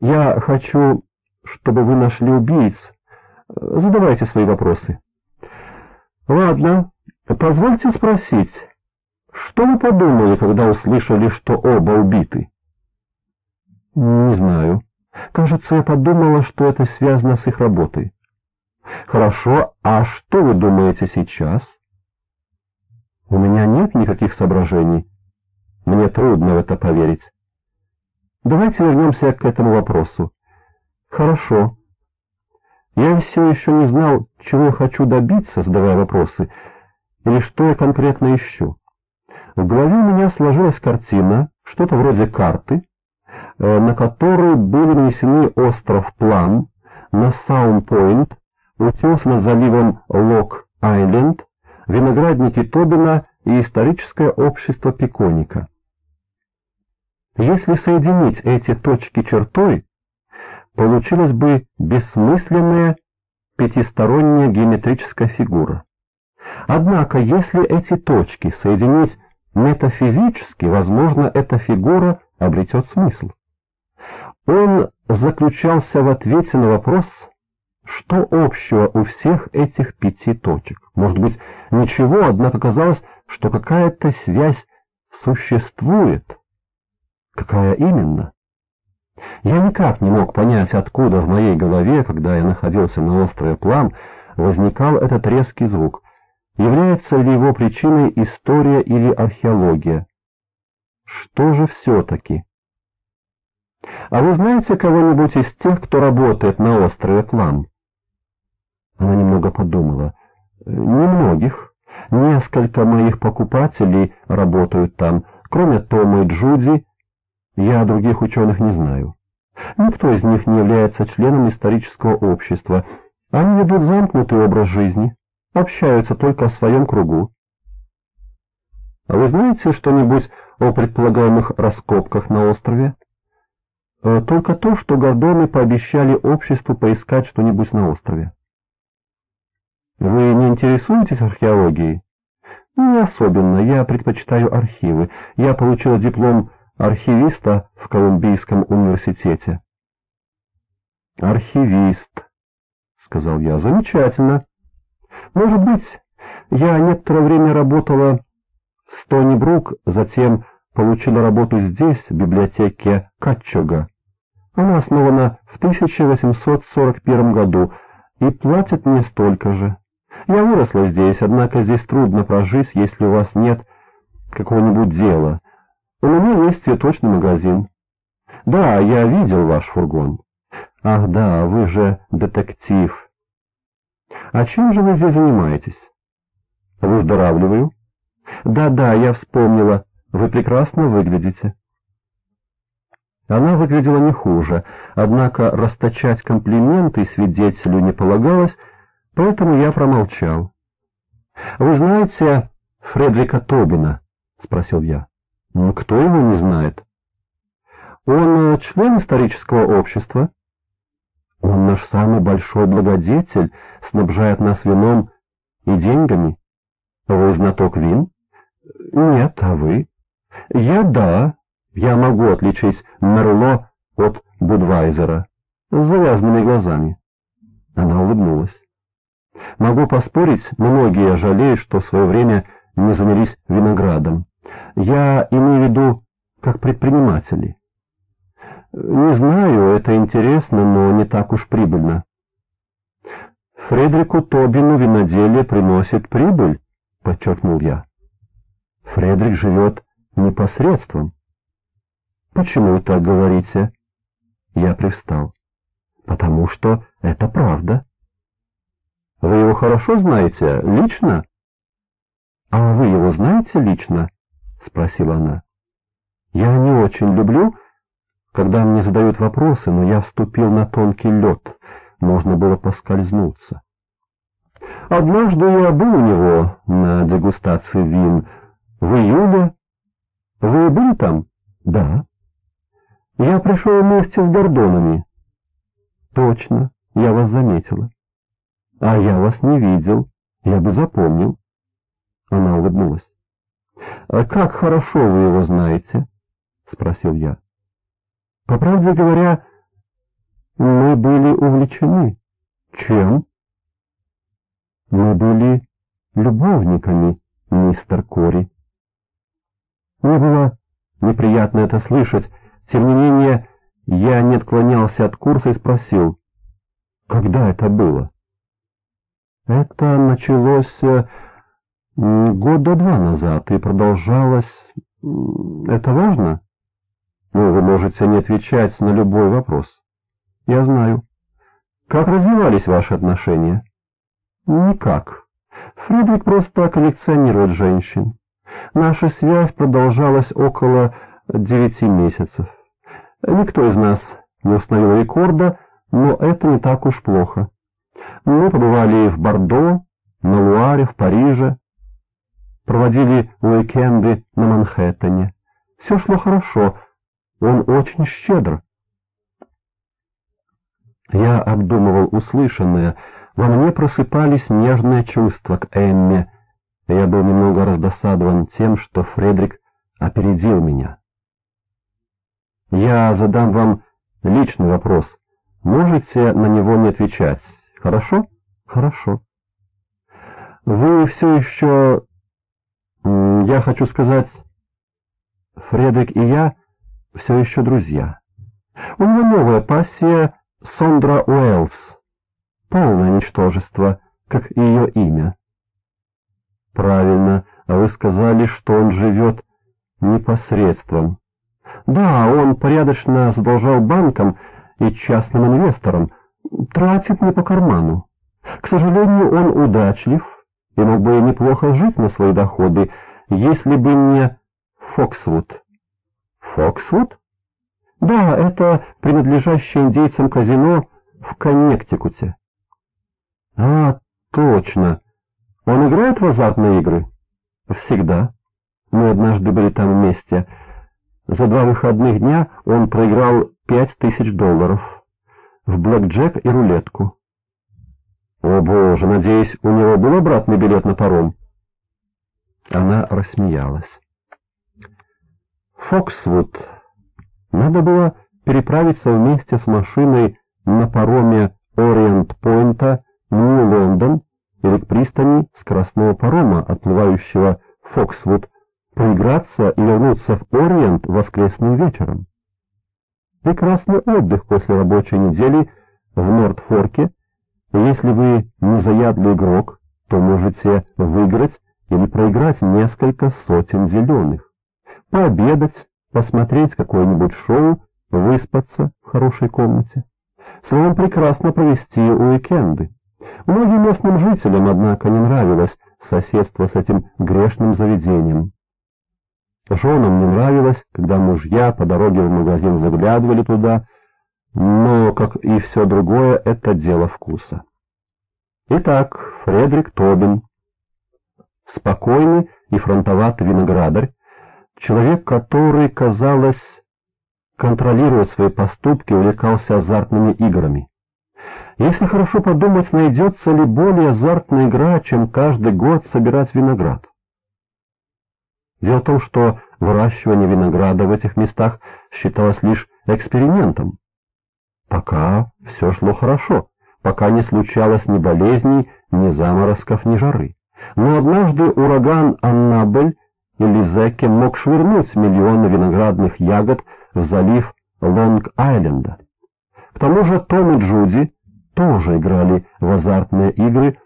Я хочу, чтобы вы нашли убийц. Задавайте свои вопросы. Ладно, позвольте спросить, что вы подумали, когда услышали, что оба убиты? Не знаю. Кажется, я подумала, что это связано с их работой. Хорошо, а что вы думаете сейчас? У меня нет никаких соображений. Мне трудно в это поверить. Давайте вернемся к этому вопросу. Хорошо. Я все еще не знал, чего хочу добиться, задавая вопросы, или что я конкретно ищу. В голове у меня сложилась картина, что-то вроде карты, э, на которой были нанесены остров План, на Саунд-Пойнт, утес над заливом Лок-Айленд, виноградники Тобина и историческое общество Пеконика. Если соединить эти точки чертой, получилась бы бессмысленная пятисторонняя геометрическая фигура. Однако, если эти точки соединить метафизически, возможно, эта фигура обретет смысл. Он заключался в ответе на вопрос, что общего у всех этих пяти точек. Может быть, ничего, однако казалось, что какая-то связь существует. Какая именно? Я никак не мог понять, откуда в моей голове, когда я находился на острове Плам, возникал этот резкий звук. Является ли его причиной история или археология? Что же все-таки? А вы знаете кого-нибудь из тех, кто работает на острове Плам? Она немного подумала. Немногих. Несколько моих покупателей работают там. Кроме Тома и Джуди, я других ученых не знаю. Никто из них не является членом исторического общества. Они ведут замкнутый образ жизни общаются только о своем кругу. А вы знаете что-нибудь о предполагаемых раскопках на острове? Э, только то, что Гордоны пообещали обществу поискать что-нибудь на острове. Вы не интересуетесь археологией? Не особенно, я предпочитаю архивы. Я получил диплом архивиста в Колумбийском университете. Архивист, сказал я, замечательно. Может быть, я некоторое время работала с Тони Брук, затем получила работу здесь, в библиотеке Катчога. Она основана в 1841 году и платит мне столько же. Я выросла здесь, однако здесь трудно прожить, если у вас нет какого-нибудь дела. У меня есть цветочный магазин. Да, я видел ваш фургон. Ах да, вы же детектив. А чем же вы здесь занимаетесь? Выздоравливаю. Да-да, я вспомнила. Вы прекрасно выглядите. Она выглядела не хуже, однако расточать комплименты свидетелю не полагалось, поэтому я промолчал. «Вы знаете Фредрика Тобина?» — спросил я. «Кто его не знает?» «Он член исторического общества?» Он наш самый большой благодетель, снабжает нас вином и деньгами. Вы знаток вин? Нет, а вы? Я да. Я могу отличить Мерло от Будвайзера с завязанными глазами. Она улыбнулась. Могу поспорить, многие жалеют, что в свое время не занялись виноградом. Я имею в виду как предприниматели. Не знаю, это интересно, но не так уж прибыльно. Фредерику Тобину виноделие приносит прибыль, подчеркнул я. Фредерик живет непосредством. Почему вы так говорите? Я привстал. Потому что это правда. Вы его хорошо знаете, лично? А вы его знаете лично? Спросила она. Я не очень люблю когда мне задают вопросы, но я вступил на тонкий лед, можно было поскользнуться. Однажды я был у него на дегустации вин в июле. Вы были там? Да. Я пришел вместе с Гордонами. Точно, я вас заметила. А я вас не видел, я бы запомнил. Она улыбнулась. «А «Как хорошо вы его знаете?» — спросил я. По правде говоря, Мы были увлечены. Чем? Мы были любовниками, мистер Кори. Мне было неприятно это слышать, тем не менее я не отклонялся от курса и спросил, когда это было? Это началось э, года два назад и продолжалось... Это важно? Ну, вы можете не отвечать на любой вопрос. Я знаю. Как развивались ваши отношения? Никак. Фридрик просто коллекционирует женщин. Наша связь продолжалась около девяти месяцев. Никто из нас не установил рекорда, но это не так уж плохо. Мы побывали в Бордо, на Луаре, в Париже, проводили уикенды на Манхэттене. Все шло хорошо, он очень щедр. Я обдумывал услышанное, во мне просыпались нежные чувства к Эмме, я был немного раздосадован тем, что Фредерик опередил меня. Я задам вам личный вопрос. Можете на него не отвечать, хорошо? Хорошо. Вы все еще... Я хочу сказать, Фредерик и я все еще друзья. У него новая пассия Сондра Уэллс. Полное ничтожество, как и ее имя. Правильно, а вы сказали, что он живет непосредством. Да, он порядочно задолжал банкам и частным инвесторам, тратит не по карману. К сожалению, он удачлив и мог бы неплохо жить на свои доходы, если бы не Фоксвуд. Фоксвуд? Да, это принадлежащее индейцам казино в Коннектикуте. А, точно. Он играет в азартные игры? Всегда. Мы однажды были там вместе. За два выходных дня он проиграл пять тысяч долларов в блэкджек и рулетку. О боже, надеюсь, у него был обратный билет на паром? Она рассмеялась. Фоксвуд. Надо было переправиться вместе с машиной на пароме Ориент-Пойнта в Нью-Лондон или к пристани скоростного парома, отплывающего Фоксвуд, поиграться и вернуться в Ориент воскресным вечером. Прекрасный отдых после рабочей недели в Нордфорке, если вы не заядлый игрок, то можете выиграть или проиграть несколько сотен зеленых, пообедать, посмотреть какое-нибудь шоу, выспаться в хорошей комнате. Словом, прекрасно провести уикенды. Многим местным жителям, однако, не нравилось соседство с этим грешным заведением. Женам не нравилось, когда мужья по дороге в магазин заглядывали туда, но, как и все другое, это дело вкуса. Итак, Фредерик Тобин, спокойный и фронтоватый виноградарь, человек, который, казалось, контролируя свои поступки, увлекался азартными играми. Если хорошо подумать, найдется ли более азартная игра, чем каждый год собирать виноград? Дело в том, что выращивание винограда в этих местах считалось лишь экспериментом. Пока все шло хорошо, пока не случалось ни болезней, ни заморозков, ни жары. Но однажды ураган Аннабель или Зеке мог швырнуть миллионы виноградных ягод в залив Лонг-Айленда. К тому же Том и Джуди тоже играли в азартные игры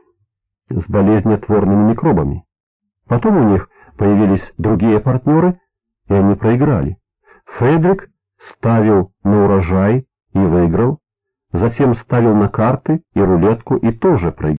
с болезнетворными микробами. Потом у них появились другие партнеры, и они проиграли. Федрик ставил на урожай и выиграл, затем ставил на карты и рулетку и тоже проиграл.